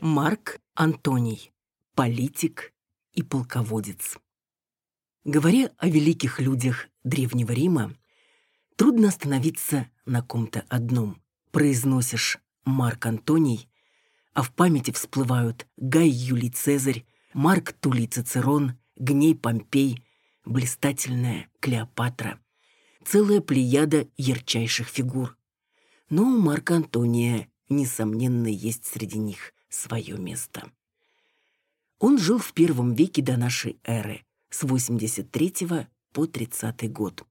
Марк Антоний. Политик и полководец. Говоря о великих людях Древнего Рима, трудно остановиться на ком-то одном. Произносишь Марк Антоний, а в памяти всплывают Гай Юлий Цезарь, Марк Тулий Цицерон, Гней Помпей, блистательная Клеопатра. Целая плеяда ярчайших фигур. Но у Марка Антония, несомненно, есть среди них свое место. Он жил в первом веке до нашей эры, с 83 по 30 год.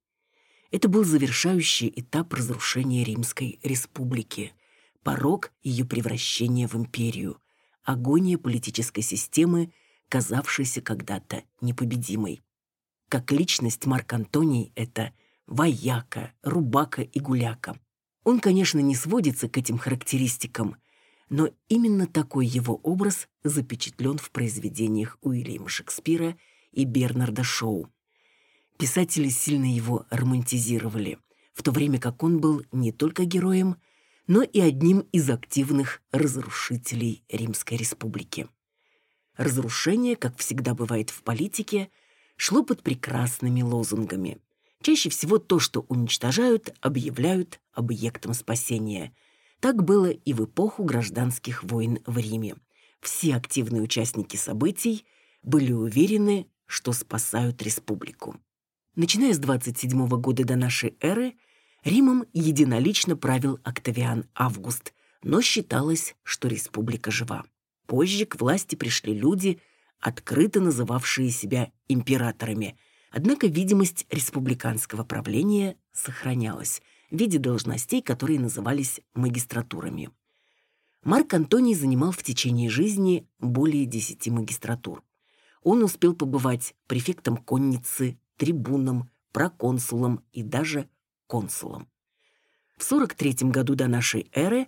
Это был завершающий этап разрушения Римской республики, порог ее превращения в империю, агония политической системы, казавшейся когда-то непобедимой. Как личность Марк Антоний — это вояка, рубака и гуляка. Он, конечно, не сводится к этим характеристикам, но именно такой его образ запечатлен в произведениях Уильяма Шекспира — и Бернарда Шоу. Писатели сильно его романтизировали, в то время как он был не только героем, но и одним из активных разрушителей Римской Республики. Разрушение, как всегда бывает в политике, шло под прекрасными лозунгами. Чаще всего то, что уничтожают, объявляют объектом спасения. Так было и в эпоху гражданских войн в Риме. Все активные участники событий были уверены, что спасают республику. Начиная с 27 года до нашей эры, Римом единолично правил Октавиан Август, но считалось, что республика жива. Позже к власти пришли люди, открыто называвшие себя императорами, однако видимость республиканского правления сохранялась в виде должностей, которые назывались магистратурами. Марк Антоний занимал в течение жизни более десяти магистратур он успел побывать префектом конницы, трибуном, проконсулом и даже консулом. В 43 году до нашей эры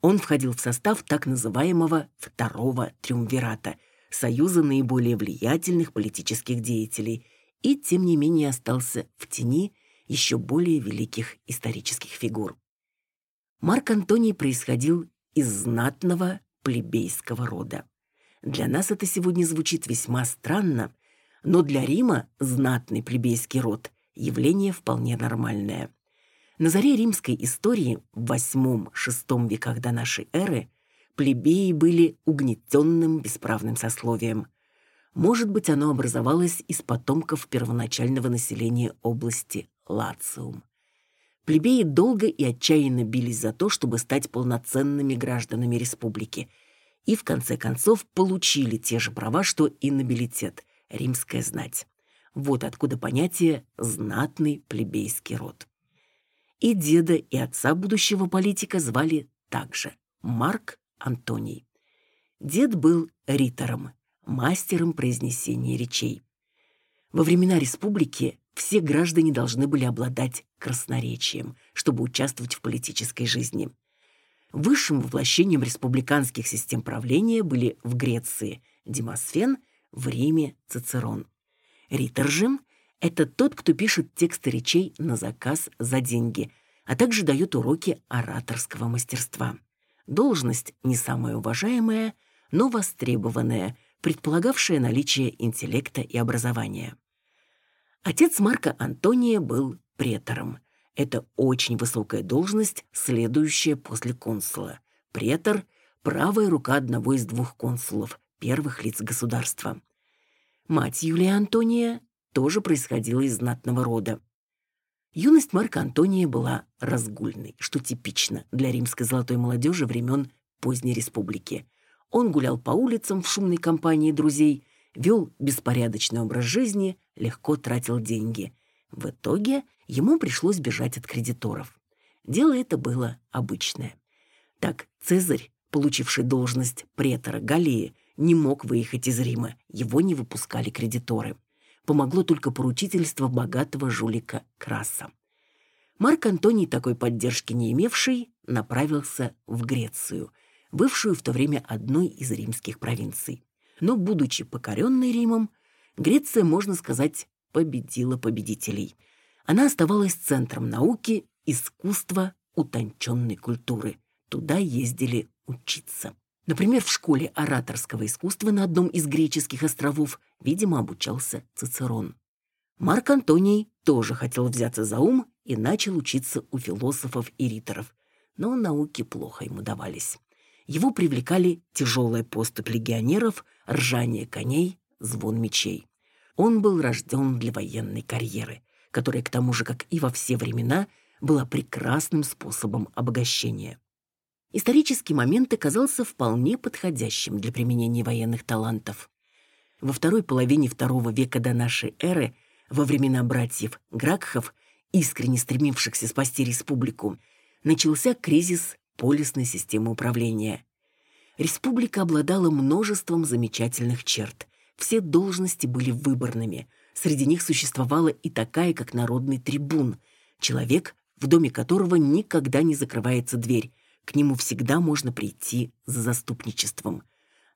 он входил в состав так называемого Второго Триумвирата, союза наиболее влиятельных политических деятелей, и тем не менее остался в тени еще более великих исторических фигур. Марк Антоний происходил из знатного плебейского рода. Для нас это сегодня звучит весьма странно, но для Рима знатный плебейский род – явление вполне нормальное. На заре римской истории в VIII-VI веках до нашей эры плебеи были угнетенным бесправным сословием. Может быть, оно образовалось из потомков первоначального населения области Лациум. Плебеи долго и отчаянно бились за то, чтобы стать полноценными гражданами республики – и в конце концов получили те же права, что и нобилитет, римская знать. Вот откуда понятие «знатный плебейский род». И деда, и отца будущего политика звали также Марк Антоний. Дед был ритором, мастером произнесения речей. Во времена республики все граждане должны были обладать красноречием, чтобы участвовать в политической жизни – Высшим воплощением республиканских систем правления были в Греции Демосфен, в Риме Цицерон. Ритор же – это тот, кто пишет тексты речей на заказ за деньги, а также дает уроки ораторского мастерства. Должность не самая уважаемая, но востребованная, предполагавшая наличие интеллекта и образования. Отец Марка Антония был претором – это очень высокая должность, следующая после консула. Претор – правая рука одного из двух консулов, первых лиц государства. Мать Юлия Антония тоже происходила из знатного рода. Юность Марка Антония была разгульной, что типично для римской золотой молодежи времен поздней республики. Он гулял по улицам в шумной компании друзей, вел беспорядочный образ жизни, легко тратил деньги. В итоге – ему пришлось бежать от кредиторов. Дело это было обычное. Так Цезарь, получивший должность претора Галлии, не мог выехать из Рима, его не выпускали кредиторы. Помогло только поручительство богатого жулика Краса. Марк Антоний, такой поддержки не имевший, направился в Грецию, бывшую в то время одной из римских провинций. Но, будучи покоренной Римом, Греция, можно сказать, победила победителей – она оставалась центром науки, искусства, утонченной культуры. Туда ездили учиться. Например, в школе ораторского искусства на одном из греческих островов, видимо, обучался Цицерон. Марк Антоний тоже хотел взяться за ум и начал учиться у философов и риторов, но науки плохо ему давались. Его привлекали тяжелая поступь легионеров, ржание коней, звон мечей. Он был рожден для военной карьеры, которая, к тому же, как и во все времена, была прекрасным способом обогащения. Исторический момент оказался вполне подходящим для применения военных талантов. Во второй половине второго века до нашей эры, во времена братьев Гракхов, искренне стремившихся спасти республику, начался кризис полисной системы управления. Республика обладала множеством замечательных черт. Все должности были выборными. Среди них существовала и такая, как народный трибун, человек, в доме которого никогда не закрывается дверь. К нему всегда можно прийти за заступничеством.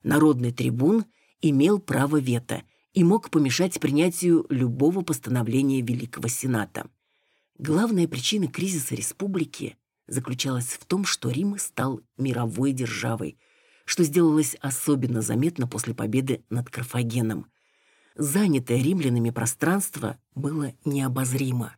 Народный трибун имел право вето и мог помешать принятию любого постановления Великого Сената. Главная причина кризиса республики заключалась в том, что Рим стал мировой державой, что сделалось особенно заметно после победы над Карфагеном. Занятое римлянами пространство было необозримо.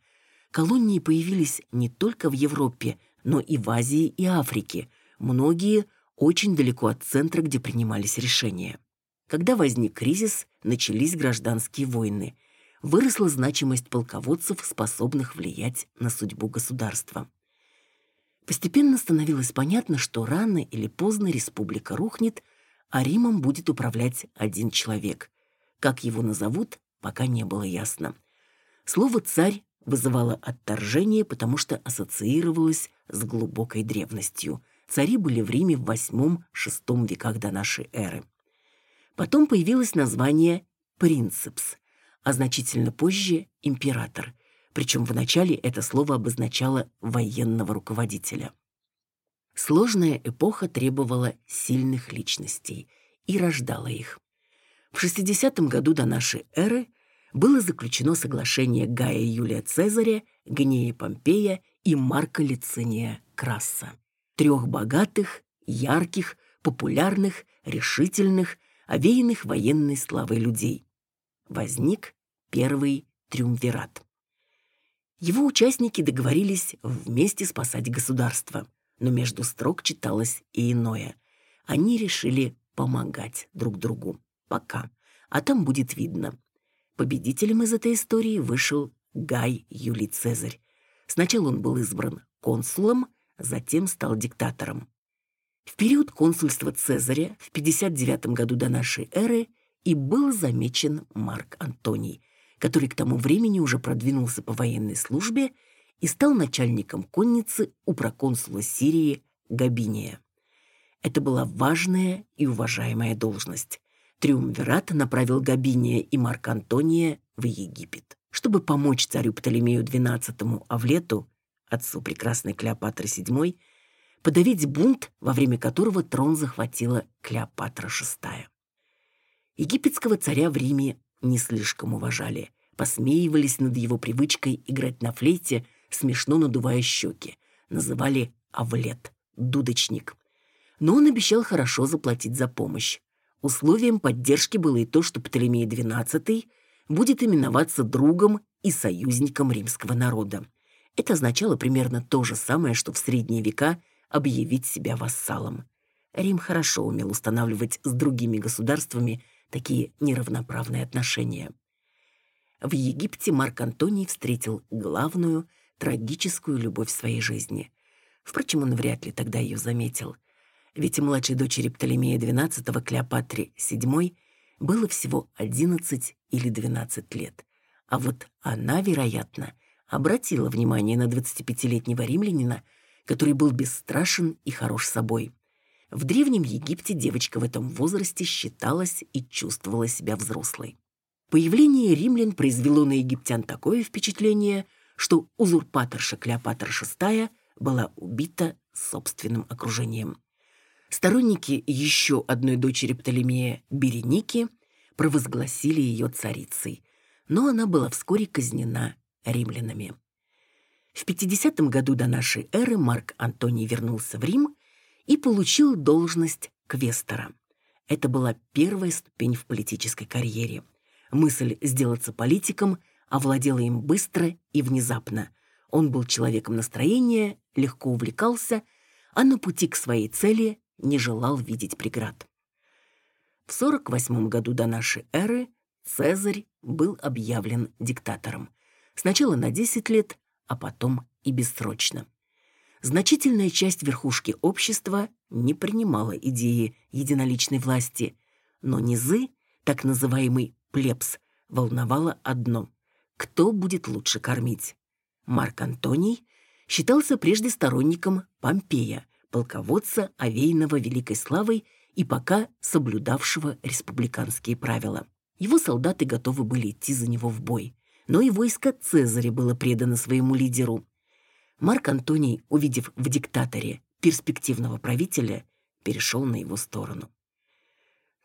Колонии появились не только в Европе, но и в Азии и Африке, многие очень далеко от центра, где принимались решения. Когда возник кризис, начались гражданские войны. Выросла значимость полководцев, способных влиять на судьбу государства. Постепенно становилось понятно, что рано или поздно республика рухнет, а Римом будет управлять один человек. Как его назовут, пока не было ясно. Слово «царь» вызывало отторжение, потому что ассоциировалось с глубокой древностью. Цари были в Риме в VIII-VI веках до нашей эры. Потом появилось название «принцепс», а значительно позже «император», причем вначале это слово обозначало военного руководителя. Сложная эпоха требовала сильных личностей и рождала их. В 60 году до нашей эры было заключено соглашение Гая Юлия Цезаря, Гнея Помпея и Марка Лициния Краса. Трех богатых, ярких, популярных, решительных, овеянных военной славой людей. Возник первый триумвират. Его участники договорились вместе спасать государство, но между строк читалось и иное. Они решили помогать друг другу. Пока. А там будет видно. Победителем из этой истории вышел Гай Юлий Цезарь. Сначала он был избран консулом, затем стал диктатором. В период консульства Цезаря в 59 году до нашей эры и был замечен Марк Антоний, который к тому времени уже продвинулся по военной службе и стал начальником конницы у проконсула Сирии Габиния. Это была важная и уважаемая должность. Триумвират направил Габиния и Марка Антония в Египет, чтобы помочь царю Птолемею XII Авлету, отцу прекрасной Клеопатры VII, подавить бунт, во время которого трон захватила Клеопатра VI. Египетского царя в Риме не слишком уважали, посмеивались над его привычкой играть на флейте, смешно надувая щеки, называли «авлет», «дудочник». Но он обещал хорошо заплатить за помощь. Условием поддержки было и то, что Птолемей XII будет именоваться другом и союзником римского народа. Это означало примерно то же самое, что в средние века объявить себя вассалом. Рим хорошо умел устанавливать с другими государствами такие неравноправные отношения. В Египте Марк Антоний встретил главную, трагическую любовь своей жизни. Впрочем, он вряд ли тогда ее заметил. Ведь младшей дочери Птолемея XII, Клеопатре VII, было всего 11 или 12 лет. А вот она, вероятно, обратила внимание на 25-летнего римлянина, который был бесстрашен и хорош собой. В Древнем Египте девочка в этом возрасте считалась и чувствовала себя взрослой. Появление римлян произвело на египтян такое впечатление, что узурпаторша Клеопатра VI была убита собственным окружением. Сторонники еще одной дочери Птолемея, Береники, провозгласили ее царицей, но она была вскоре казнена римлянами. В 50 году до нашей эры Марк Антоний вернулся в Рим и получил должность квестора. Это была первая ступень в политической карьере. Мысль сделаться политиком овладела им быстро и внезапно. Он был человеком настроения, легко увлекался, а на пути к своей цели не желал видеть преград. В 48 году до нашей эры Цезарь был объявлен диктатором. Сначала на 10 лет, а потом и бессрочно. Значительная часть верхушки общества не принимала идеи единоличной власти, но низы, так называемый плебс, волновало одно – кто будет лучше кормить. Марк Антоний считался прежде сторонником Помпея, полководца, овеянного великой славой и пока соблюдавшего республиканские правила. Его солдаты готовы были идти за него в бой, но и войско Цезаря было предано своему лидеру. Марк Антоний, увидев в диктаторе перспективного правителя, перешел на его сторону.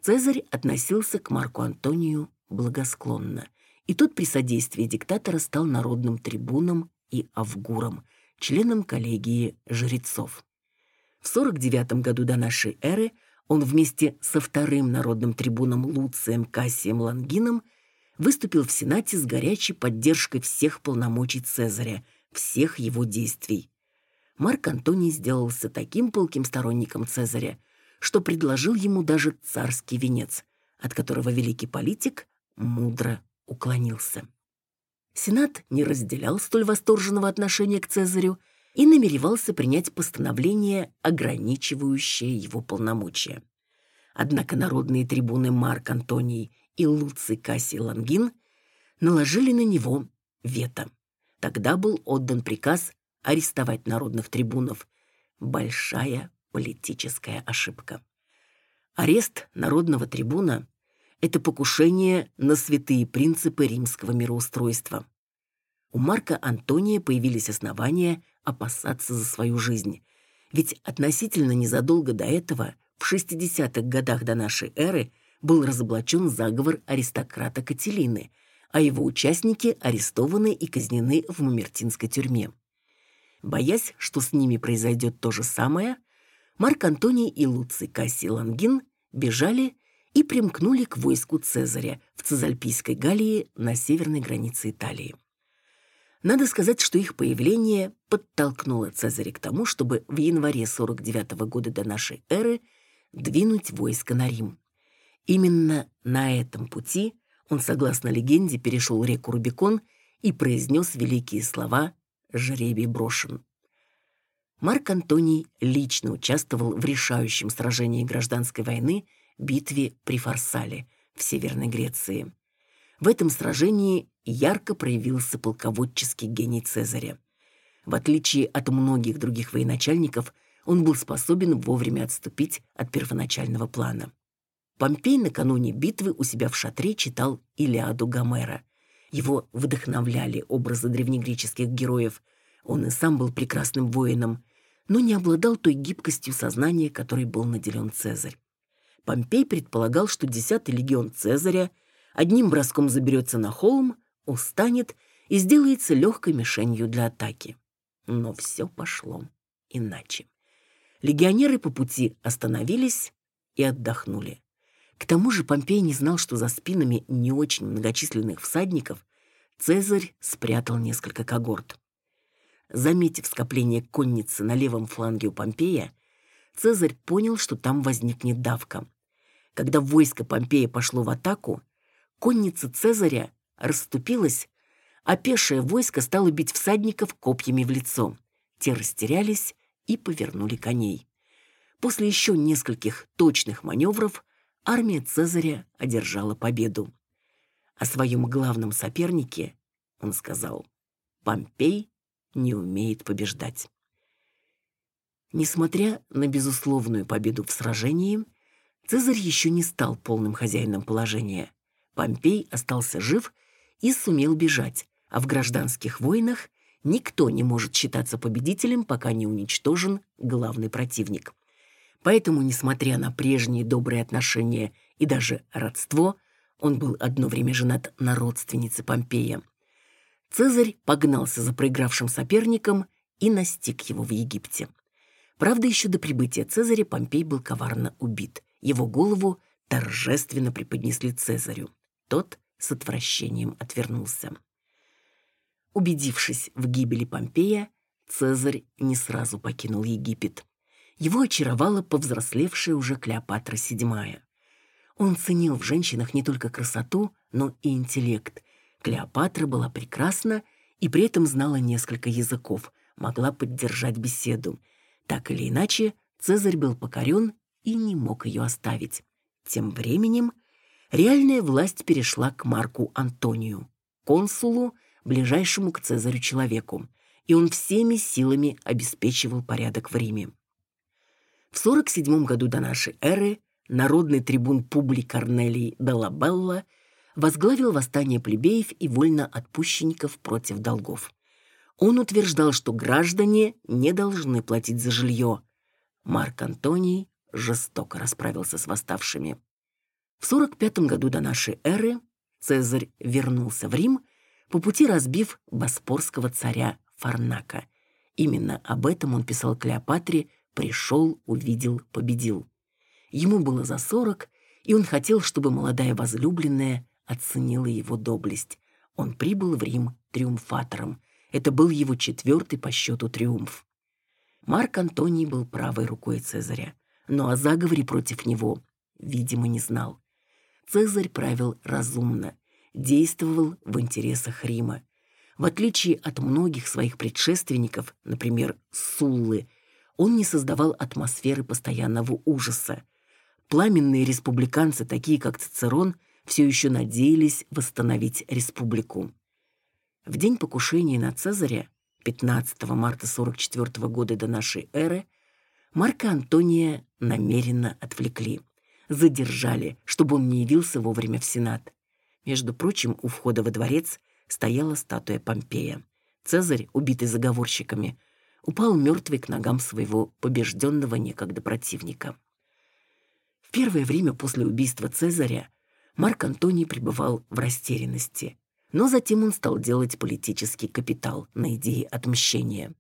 Цезарь относился к Марку Антонию благосклонно, и тот при содействии диктатора стал народным трибуном и авгуром, членом коллегии жрецов. В 49 году до нашей эры он вместе со вторым народным трибуном Луцием Кассием Лангином выступил в Сенате с горячей поддержкой всех полномочий Цезаря, всех его действий. Марк Антоний сделался таким полким сторонником Цезаря, что предложил ему даже царский венец, от которого великий политик мудро уклонился. Сенат не разделял столь восторженного отношения к Цезарю и намеревался принять постановление, ограничивающее его полномочия. Однако народные трибуны Марк Антоний и Луций Кассий Лангин наложили на него вето. Тогда был отдан приказ арестовать народных трибунов. Большая политическая ошибка. Арест народного трибуна – это покушение на святые принципы римского мироустройства. У Марка Антония появились основания опасаться за свою жизнь. Ведь относительно незадолго до этого, в 60-х годах до нашей эры, был разоблачен заговор аристократа Кателины, а его участники арестованы и казнены в Мамертинской тюрьме. Боясь, что с ними произойдет то же самое, Марк Антоний и Луций Кассий Лангин бежали и примкнули к войску Цезаря в Цезальпийской Галлии на северной границе Италии. Надо сказать, что их появление подтолкнуло Цезаря к тому, чтобы в январе 49 -го года до нашей эры двинуть войско на Рим. Именно на этом пути он, согласно легенде, перешел реку Рубикон и произнес великие слова «Жребий брошен». Марк Антоний лично участвовал в решающем сражении гражданской войны битве при Фарсале в Северной Греции. В этом сражении ярко проявился полководческий гений Цезаря. В отличие от многих других военачальников, он был способен вовремя отступить от первоначального плана. Помпей накануне битвы у себя в шатре читал Илиаду Гомера. Его вдохновляли образы древнегреческих героев. Он и сам был прекрасным воином, но не обладал той гибкостью сознания, которой был наделен Цезарь. Помпей предполагал, что десятый легион Цезаря одним броском заберется на холм, устанет и сделается легкой мишенью для атаки. Но все пошло иначе. Легионеры по пути остановились и отдохнули. К тому же Помпей не знал, что за спинами не очень многочисленных всадников Цезарь спрятал несколько когорт. Заметив скопление конницы на левом фланге у Помпея, Цезарь понял, что там возникнет давка. Когда войско Помпея пошло в атаку, конница Цезаря расступилась, а пешее войско стало бить всадников копьями в лицо. Те растерялись и повернули коней. После еще нескольких точных маневров армия Цезаря одержала победу. О своем главном сопернике он сказал «Помпей не умеет побеждать». Несмотря на безусловную победу в сражении, Цезарь еще не стал полным хозяином положения. Помпей остался жив и сумел бежать, а в гражданских войнах никто не может считаться победителем, пока не уничтожен главный противник. Поэтому, несмотря на прежние добрые отношения и даже родство, он был одно время женат на родственнице Помпея. Цезарь погнался за проигравшим соперником и настиг его в Египте. Правда, еще до прибытия Цезаря Помпей был коварно убит. Его голову торжественно преподнесли Цезарю. Тот с отвращением отвернулся. Убедившись в гибели Помпея, Цезарь не сразу покинул Египет. Его очаровала повзрослевшая уже Клеопатра VII. Он ценил в женщинах не только красоту, но и интеллект. Клеопатра была прекрасна и при этом знала несколько языков, могла поддержать беседу. Так или иначе, Цезарь был покорен и не мог ее оставить. Тем временем реальная власть перешла к Марку Антонию, консулу, ближайшему к Цезарю человеку, и он всеми силами обеспечивал порядок в Риме. В 47 году до нашей эры народный трибун Публий Корнелий Долабелла возглавил восстание плебеев и вольноотпущенников против долгов. Он утверждал, что граждане не должны платить за жилье. Марк Антоний жестоко расправился с восставшими. В 45 году до нашей эры Цезарь вернулся в Рим, по пути разбив боспорского царя Фарнака. Именно об этом он писал Клеопатре «Пришел, увидел, победил». Ему было за сорок, и он хотел, чтобы молодая возлюбленная оценила его доблесть. Он прибыл в Рим триумфатором. Это был его четвертый по счету триумф. Марк Антоний был правой рукой Цезаря но о заговоре против него, видимо, не знал. Цезарь правил разумно, действовал в интересах Рима. В отличие от многих своих предшественников, например, Суллы, он не создавал атмосферы постоянного ужаса. Пламенные республиканцы, такие как Цицерон, все еще надеялись восстановить республику. В день покушения на Цезаря, 15 марта 44 года до нашей эры, Марка Антония намеренно отвлекли. Задержали, чтобы он не явился вовремя в Сенат. Между прочим, у входа во дворец стояла статуя Помпея. Цезарь, убитый заговорщиками, упал мертвый к ногам своего побежденного некогда противника. В первое время после убийства Цезаря Марк Антоний пребывал в растерянности, но затем он стал делать политический капитал на идее отмщения.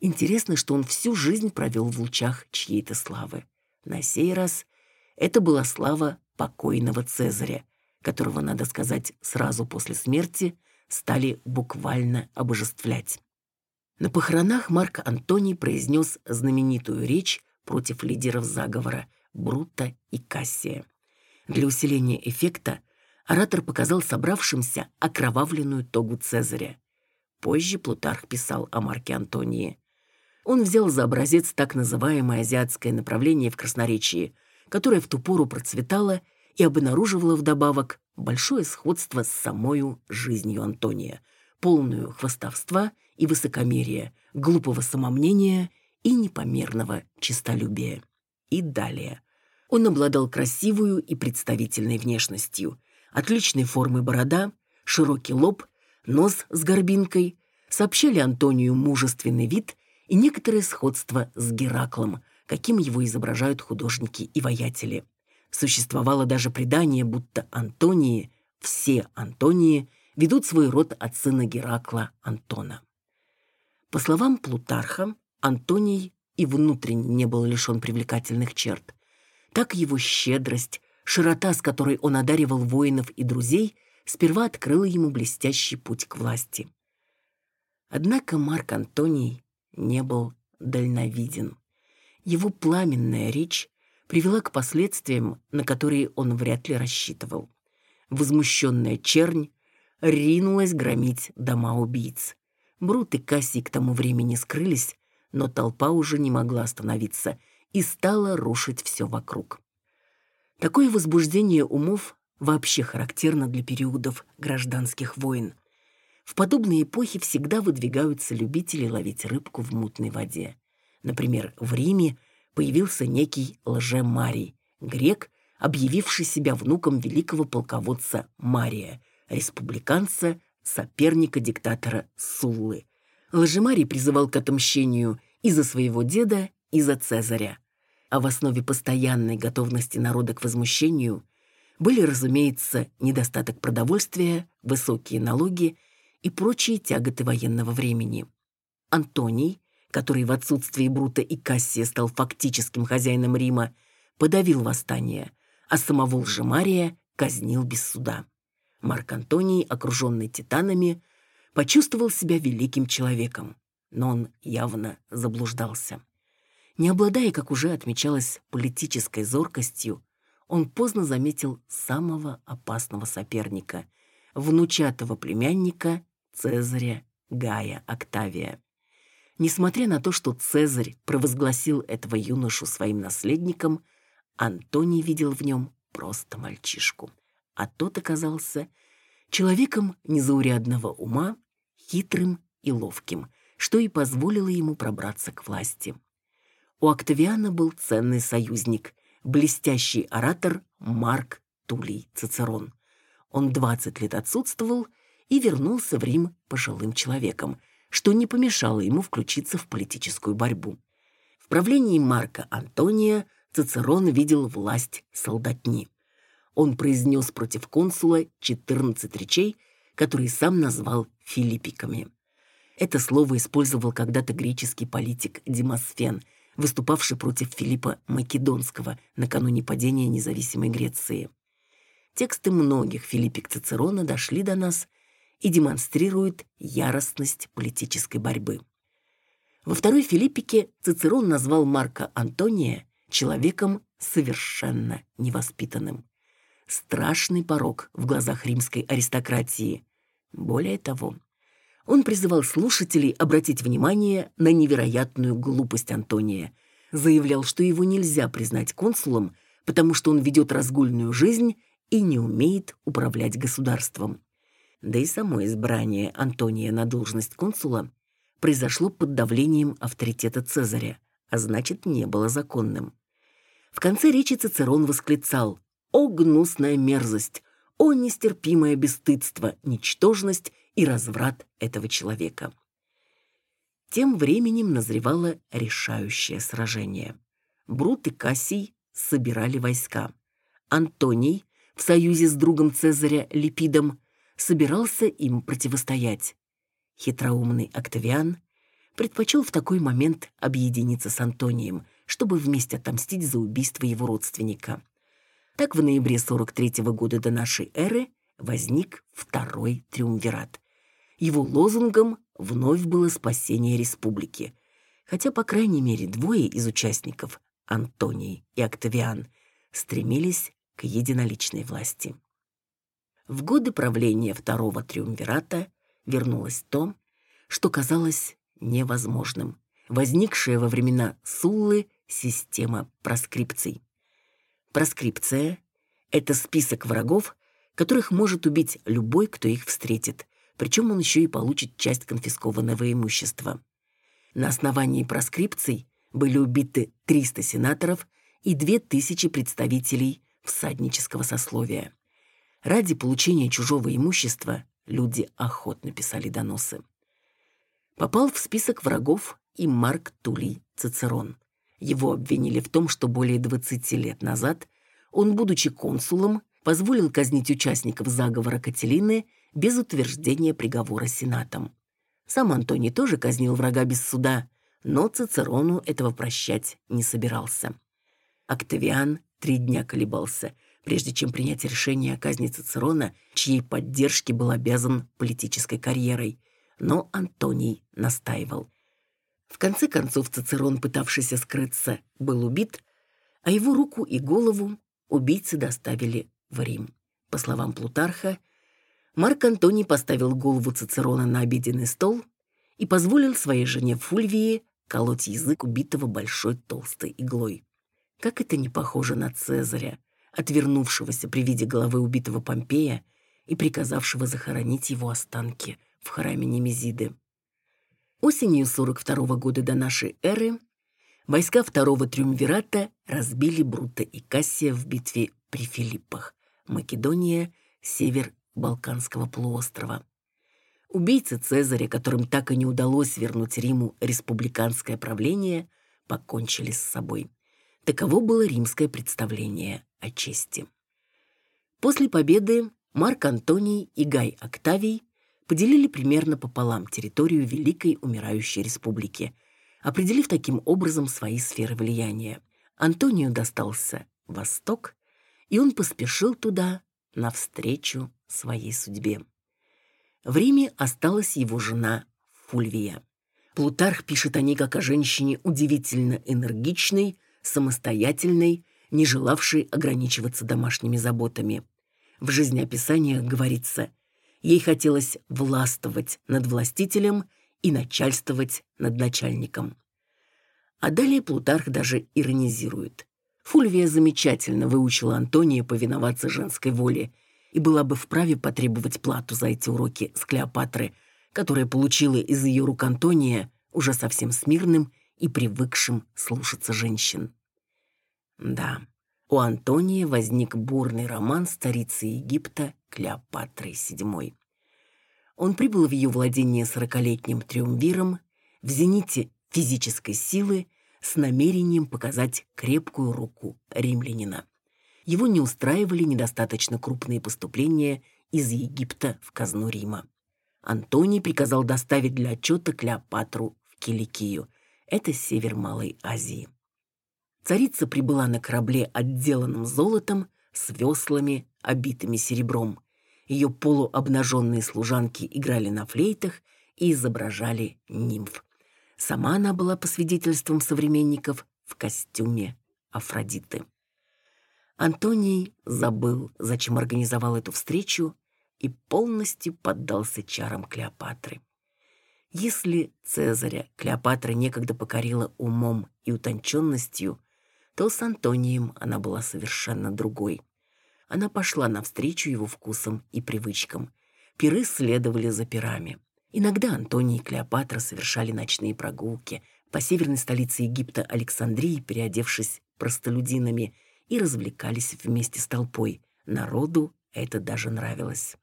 Интересно, что он всю жизнь провел в лучах чьей-то славы. На сей раз это была слава покойного Цезаря, которого, надо сказать, сразу после смерти стали буквально обожествлять. На похоронах Марк Антоний произнес знаменитую речь против лидеров заговора Брута и Кассия. Для усиления эффекта оратор показал собравшимся окровавленную тогу Цезаря. Позже Плутарх писал о Марке Антонии. Он взял за образец так называемое азиатское направление в красноречии, которое в ту пору процветало и обнаруживало вдобавок большое сходство с самою жизнью Антония, полную хвастовства и высокомерия, глупого самомнения и непомерного честолюбия. И далее. Он обладал красивую и представительной внешностью, отличной формы борода, широкий лоб, нос с горбинкой, сообщали Антонию мужественный вид и некоторое сходство с Гераклом, каким его изображают художники и воятели. Существовало даже предание, будто Антонии, все Антонии, ведут свой род от сына Геракла Антона. По словам Плутарха, Антоний и внутренне не был лишен привлекательных черт. Так его щедрость, широта, с которой он одаривал воинов и друзей, сперва открыла ему блестящий путь к власти. Однако Марк Антоний не был дальновиден. Его пламенная речь привела к последствиям, на которые он вряд ли рассчитывал. Возмущенная чернь ринулась громить дома убийц. Брут и Кассий к тому времени скрылись, но толпа уже не могла остановиться и стала рушить все вокруг. Такое возбуждение умов вообще характерно для периодов гражданских войн. В подобные эпохи всегда выдвигаются любители ловить рыбку в мутной воде. Например, в Риме появился некий лже-Марий, грек, объявивший себя внуком великого полководца Мария, республиканца, соперника диктатора Суллы. Лжемарий призывал к отмщению и за своего деда, и за Цезаря. А в основе постоянной готовности народа к возмущению были, разумеется, недостаток продовольствия, высокие налоги и прочие тяготы военного времени. Антоний, который в отсутствии Брута и Кассия стал фактическим хозяином Рима, подавил восстание, а самого Лжемария казнил без суда. Марк Антоний, окруженный титанами, почувствовал себя великим человеком, но он явно заблуждался. Не обладая, как уже отмечалось, политической зоркостью, он поздно заметил самого опасного соперника — внучатого племянника Цезаря Гая Октавия. Несмотря на то, что Цезарь провозгласил этого юношу своим наследником, Антоний видел в нем просто мальчишку, а тот оказался человеком незаурядного ума, хитрым и ловким, что и позволило ему пробраться к власти. У Октавиана был ценный союзник, блестящий оратор Марк Тулей Цицерон. Он 20 лет отсутствовал и вернулся в Рим пожилым человеком, что не помешало ему включиться в политическую борьбу. В правлении Марка Антония Цицерон видел власть солдатни. Он произнес против консула 14 речей, которые сам назвал филиппиками. Это слово использовал когда-то греческий политик Демосфен, выступавший против Филиппа Македонского накануне падения независимой Греции. Тексты многих филиппик Цицерона дошли до нас и демонстрируют яростность политической борьбы. Во второй Филиппике Цицерон назвал Марка Антония человеком совершенно невоспитанным. Страшный порог в глазах римской аристократии. Более того, он призывал слушателей обратить внимание на невероятную глупость Антония. Заявлял, что его нельзя признать консулом, потому что он ведет разгульную жизнь и не умеет управлять государством. Да и само избрание Антония на должность консула произошло под давлением авторитета Цезаря, а значит, не было законным. В конце речи Цицерон восклицал «О гнусная мерзость! О нестерпимое бесстыдство, ничтожность и разврат этого человека. Тем временем назревало решающее сражение. Брут и Кассий собирали войска. Антоний в союзе с другом Цезаря Липидом собирался им противостоять. Хитроумный Октавиан предпочел в такой момент объединиться с Антонием, чтобы вместе отомстить за убийство его родственника. Так в ноябре 43 -го года до нашей эры возник второй триумвират. Его лозунгом вновь было спасение республики, хотя, по крайней мере, двое из участников, Антоний и Октавиан, стремились к единоличной власти. В годы правления второго триумвирата вернулось то, что казалось невозможным, возникшая во времена Суллы система проскрипций. Проскрипция — это список врагов, которых может убить любой, кто их встретит, причем он еще и получит часть конфискованного имущества. На основании проскрипций были убиты 300 сенаторов и 2000 представителей всаднического сословия. Ради получения чужого имущества люди охотно писали доносы. Попал в список врагов и Марк Тулей Цицерон. Его обвинили в том, что более 20 лет назад он, будучи консулом, позволил казнить участников заговора Кателины без утверждения приговора Сенатом. Сам Антоний тоже казнил врага без суда, но Цицерону этого прощать не собирался. Октавиан три дня колебался, прежде чем принять решение о казни Цицерона, чьей поддержке был обязан политической карьерой. Но Антоний настаивал. В конце концов Цицерон, пытавшийся скрыться, был убит, а его руку и голову убийцы доставили в Рим. По словам Плутарха, Марк Антоний поставил голову Цицерона на обеденный стол и позволил своей жене Фульвии колоть язык убитого большой толстой иглой. Как это не похоже на Цезаря, отвернувшегося при виде головы убитого Помпея и приказавшего захоронить его останки в храме Немезиды. Осенью 42 -го года до нашей эры войска второго триумвирата разбили Брута и Кассия в битве при Филиппах, Македония, север Балканского полуострова. Убийцы Цезаря, которым так и не удалось вернуть Риму республиканское правление, покончили с собой. Таково было римское представление о чести. После победы Марк Антоний и Гай Октавий поделили примерно пополам территорию Великой умирающей республики, определив таким образом свои сферы влияния. Антонию достался Восток, и он поспешил туда навстречу своей судьбе. В Риме осталась его жена Фульвия. Плутарх пишет о ней как о женщине удивительно энергичной, самостоятельной, не желавшей ограничиваться домашними заботами. В жизнеописаниях говорится, ей хотелось властвовать над властителем и начальствовать над начальником. А далее Плутарх даже иронизирует. Фульвия замечательно выучила Антония повиноваться женской воле и была бы вправе потребовать плату за эти уроки с Клеопатры, которая получила из ее рук Антония уже совсем смирным и привыкшим слушаться женщин. Да, у Антония возник бурный роман с царицей Египта Клеопатрой VII. Он прибыл в ее владение сорокалетним триумвиром, в зените физической силы, с намерением показать крепкую руку римлянина. Его не устраивали недостаточно крупные поступления из Египта в казну Рима. Антоний приказал доставить для отчета Клеопатру в Киликию. Это север Малой Азии. Царица прибыла на корабле, отделанном золотом, с веслами, обитыми серебром. Ее полуобнаженные служанки играли на флейтах и изображали нимф. Сама она была, по свидетельствам современников, в костюме Афродиты. Антоний забыл, зачем организовал эту встречу, и полностью поддался чарам Клеопатры. Если Цезаря Клеопатра некогда покорила умом и утонченностью, то с Антонием она была совершенно другой. Она пошла навстречу его вкусам и привычкам. Пиры следовали за пирами. Иногда Антоний и Клеопатра совершали ночные прогулки по северной столице Египта Александрии, переодевшись простолюдинами, и развлекались вместе с толпой. Народу это даже нравилось.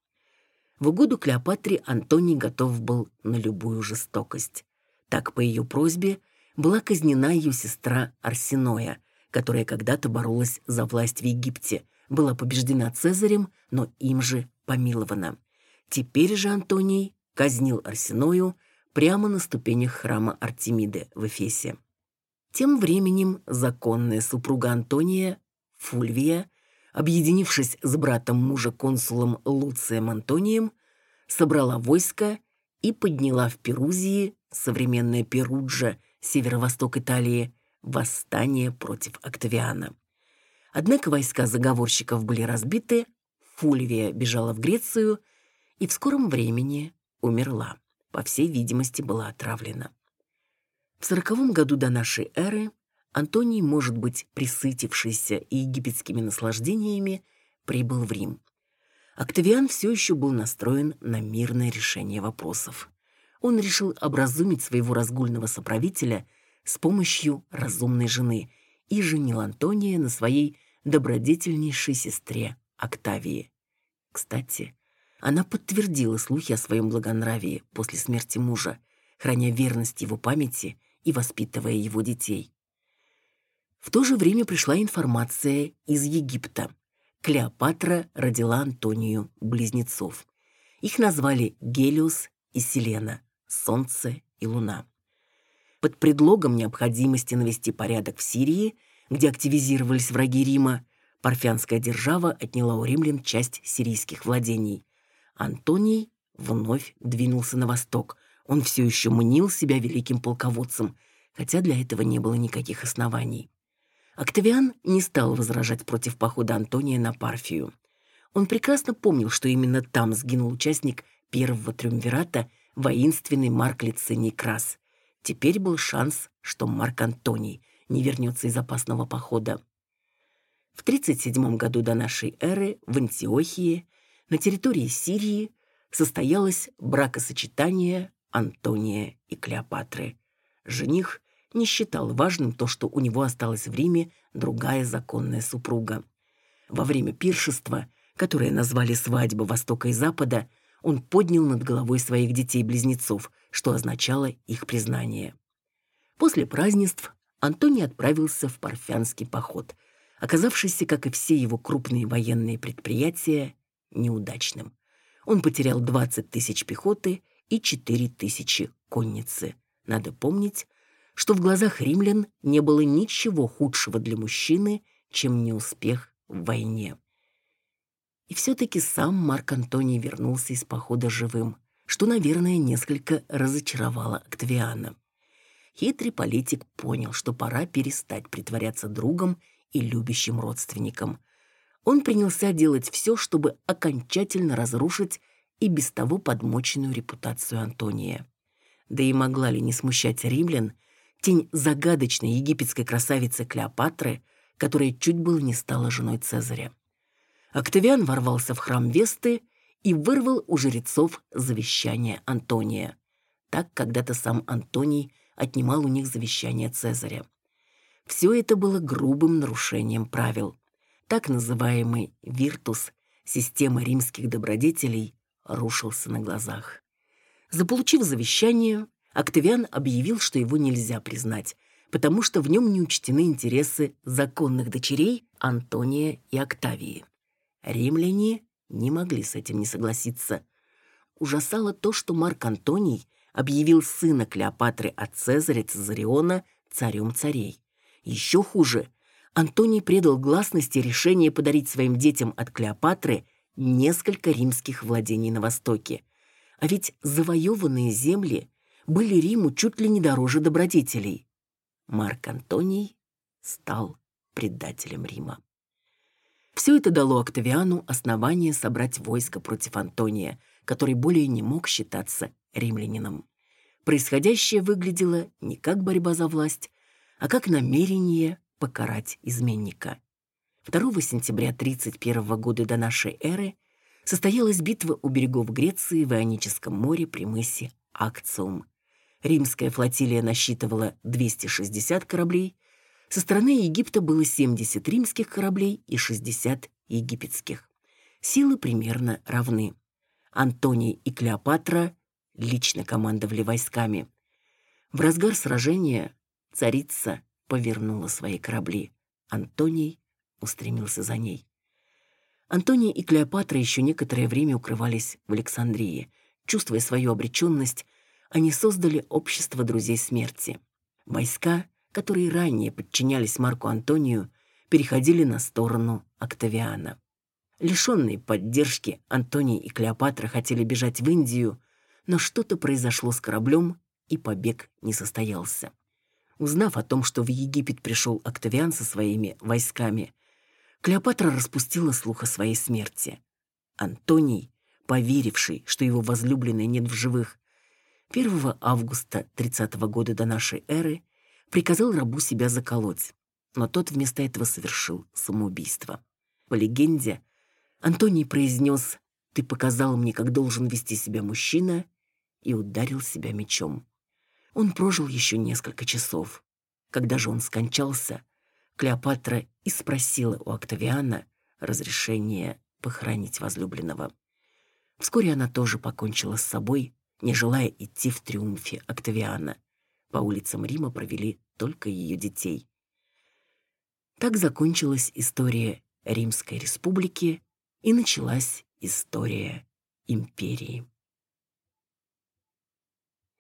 В угоду Клеопатре Антоний готов был на любую жестокость. Так, по ее просьбе, была казнена ее сестра Арсеноя, которая когда-то боролась за власть в Египте, была побеждена Цезарем, но им же помилована. Теперь же Антоний казнил Арсеною прямо на ступенях храма Артемиды в Эфесе. Тем временем законная супруга Антония, Фульвия, объединившись с братом мужа консулом Луцием Антонием, собрала войско и подняла в Перузии, современная Перуджа, северо-восток Италии, восстание против Октавиана. Однако войска заговорщиков были разбиты, Фульвия бежала в Грецию и в скором времени умерла. По всей видимости, была отравлена. В сороковом году до нашей эры Антоний, может быть, присытившийся египетскими наслаждениями, прибыл в Рим. Октавиан все еще был настроен на мирное решение вопросов. Он решил образумить своего разгульного соправителя с помощью разумной жены и женил Антония на своей добродетельнейшей сестре Октавии. Кстати, она подтвердила слухи о своем благонравии после смерти мужа, храня верность его памяти и воспитывая его детей. В то же время пришла информация из Египта. Клеопатра родила Антонию близнецов. Их назвали Гелиос и Селена, Солнце и Луна. Под предлогом необходимости навести порядок в Сирии, где активизировались враги Рима, Парфянская держава отняла у римлян часть сирийских владений. Антоний вновь двинулся на восток. Он все еще мнил себя великим полководцем, хотя для этого не было никаких оснований. Октавиан не стал возражать против похода Антония на Парфию. Он прекрасно помнил, что именно там сгинул участник первого триумвирата, воинственный Марк Лициний Крас. Теперь был шанс, что Марк Антоний не вернется из опасного похода. В 37 году до нашей эры в Антиохии, на территории Сирии, состоялось бракосочетание Антония и Клеопатры. Жених не считал важным то, что у него осталась в Риме другая законная супруга. Во время пиршества, которое назвали «свадьба Востока и Запада», он поднял над головой своих детей-близнецов, что означало их признание. После празднеств Антоний отправился в Парфянский поход, оказавшийся, как и все его крупные военные предприятия, неудачным. Он потерял 20 тысяч пехоты и 4 тысячи конницы. Надо помнить, что в глазах римлян не было ничего худшего для мужчины, чем неуспех в войне. И все-таки сам Марк Антоний вернулся из похода живым, что, наверное, несколько разочаровало Октавиана. Хитрый политик понял, что пора перестать притворяться другом и любящим родственником. Он принялся делать все, чтобы окончательно разрушить и без того подмоченную репутацию Антония. Да и могла ли не смущать римлян тень загадочной египетской красавицы Клеопатры, которая чуть было не стала женой Цезаря. Октавиан ворвался в храм Весты и вырвал у жрецов завещание Антония. Так когда-то сам Антоний отнимал у них завещание Цезаря. Все это было грубым нарушением правил. Так называемый «виртус» система римских добродетелей рушился на глазах. Заполучив завещание, Октавиан объявил, что его нельзя признать, потому что в нем не учтены интересы законных дочерей Антония и Октавии. Римляне не могли с этим не согласиться. Ужасало то, что Марк Антоний объявил сына Клеопатры от Цезаря Цезариона царем царей. Еще хуже, Антоний предал гласности решение подарить своим детям от Клеопатры несколько римских владений на Востоке. А ведь завоеванные земли были Риму чуть ли не дороже добродетелей. Марк Антоний стал предателем Рима. Все это дало Октавиану основание собрать войско против Антония, который более не мог считаться римлянином. Происходящее выглядело не как борьба за власть, а как намерение покарать изменника. 2 сентября 31 года до нашей эры состоялась битва у берегов Греции в Ионическом море при мысе Акциум. Римская флотилия насчитывала 260 кораблей, со стороны Египта было 70 римских кораблей и 60 египетских. Силы примерно равны. Антоний и Клеопатра лично командовали войсками. В разгар сражения царица повернула свои корабли. Антоний устремился за ней. Антоний и Клеопатра еще некоторое время укрывались в Александрии. Чувствуя свою обреченность, они создали общество друзей смерти. Войска, которые ранее подчинялись Марку Антонию, переходили на сторону Октавиана. Лишенные поддержки, Антоний и Клеопатра хотели бежать в Индию, но что-то произошло с кораблем, и побег не состоялся. Узнав о том, что в Египет пришел Октавиан со своими войсками, Клеопатра распустила слух о своей смерти. Антоний, поверивший, что его возлюбленной нет в живых, 1 августа 30 -го года до нашей эры приказал рабу себя заколоть, но тот вместо этого совершил самоубийство. По легенде, Антоний произнес «Ты показал мне, как должен вести себя мужчина» и ударил себя мечом. Он прожил еще несколько часов. Когда же он скончался, Клеопатра и спросила у Октавиана разрешение похоронить возлюбленного. Вскоре она тоже покончила с собой, не желая идти в триумфе Октавиана. По улицам Рима провели только ее детей. Так закончилась история Римской республики и началась история империи.